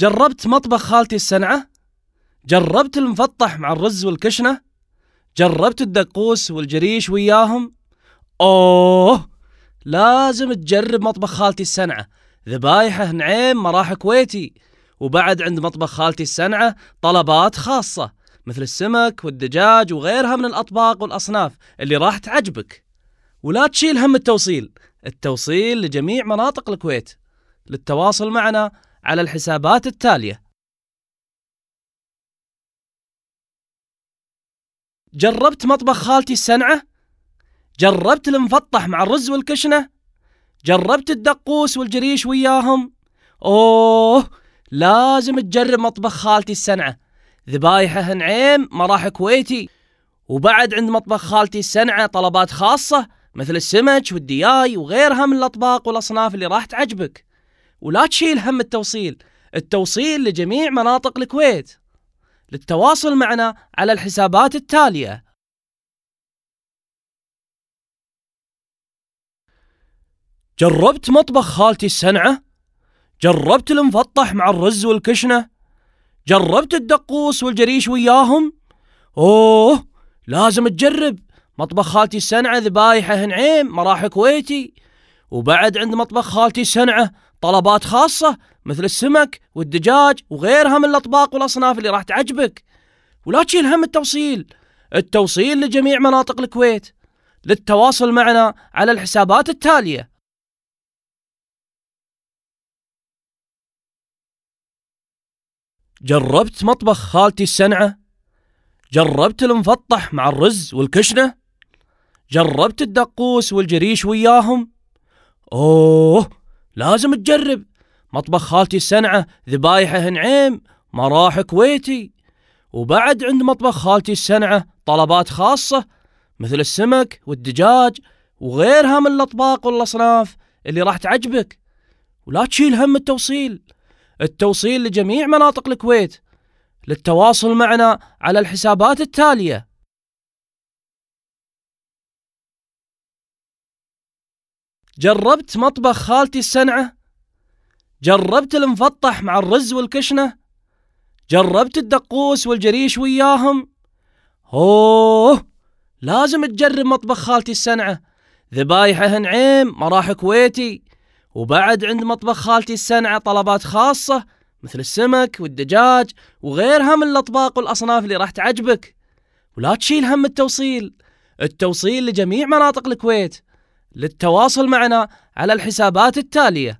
جربت مطبخ خالتي السنعة؟ جربت المفطح مع الرز والكشنة؟ جربت الدقوس والجريش وياهم؟ أوه لازم تجرب مطبخ خالتي السنعة ذبايحه نعيم مراح كويتي وبعد عند مطبخ خالتي السنعة طلبات خاصة مثل السمك والدجاج وغيرها من الأطباق والأصناف اللي راح تعجبك ولا تشيل هم التوصيل التوصيل لجميع مناطق الكويت للتواصل معنا على الحسابات التالية جربت مطبخ خالتي السنعة؟ جربت المفطح مع الرز والكشنة؟ جربت الدقوس والجريش وياهم؟ أوه لازم تجرب مطبخ خالتي السنعة ذبايحة نعيم مراح كويتي وبعد عند مطبخ خالتي السنعة طلبات خاصة مثل السمك والدياي وغيرها من الأطباق والأصناف اللي راح تعجبك ولا تشيل هم التوصيل التوصيل لجميع مناطق الكويت للتواصل معنا على الحسابات التالية جربت مطبخ خالتي السنعة؟ جربت المفطح مع الرز والكشنة؟ جربت الدقوس والجريش وياهم؟ أوه لازم تجرب مطبخ خالتي السنعة ذبايحة نعيم مراح كويتي وبعد عند مطبخ خالتي السنعة طلبات خاصة مثل السمك والدجاج وغيرها من الأطباق والأصناف اللي راح تعجبك ولا تشيل هم التوصيل التوصيل لجميع مناطق الكويت للتواصل معنا على الحسابات التالية جربت مطبخ خالتي السنعة؟ جربت المفطح مع الرز والكشنة؟ جربت الدقوس والجريش وياهم؟ أوه لازم تجرب. مطبخ خالتي السنعة ذبايحه نعيم مراح كويتي. وبعد عند مطبخ خالتي السنعة طلبات خاصة مثل السمك والدجاج وغيرها من الأطباق والأصناف اللي راح تعجبك. ولا تشيل هم التوصيل. التوصيل لجميع مناطق الكويت. للتواصل معنا على الحسابات التالية. جربت مطبخ خالتي السنعة؟ جربت المفطح مع الرز والكشنة؟ جربت الدقوس والجريش وياهم؟ أوه لازم تجرب مطبخ خالتي السنعة ذبايحه نعيم مراح كويتي وبعد عند مطبخ خالتي السنعة طلبات خاصة مثل السمك والدجاج وغيرها من الأطباق والأصناف اللي راح تعجبك ولا تشيل هم التوصيل التوصيل لجميع مناطق الكويت للتواصل معنا على الحسابات التالية.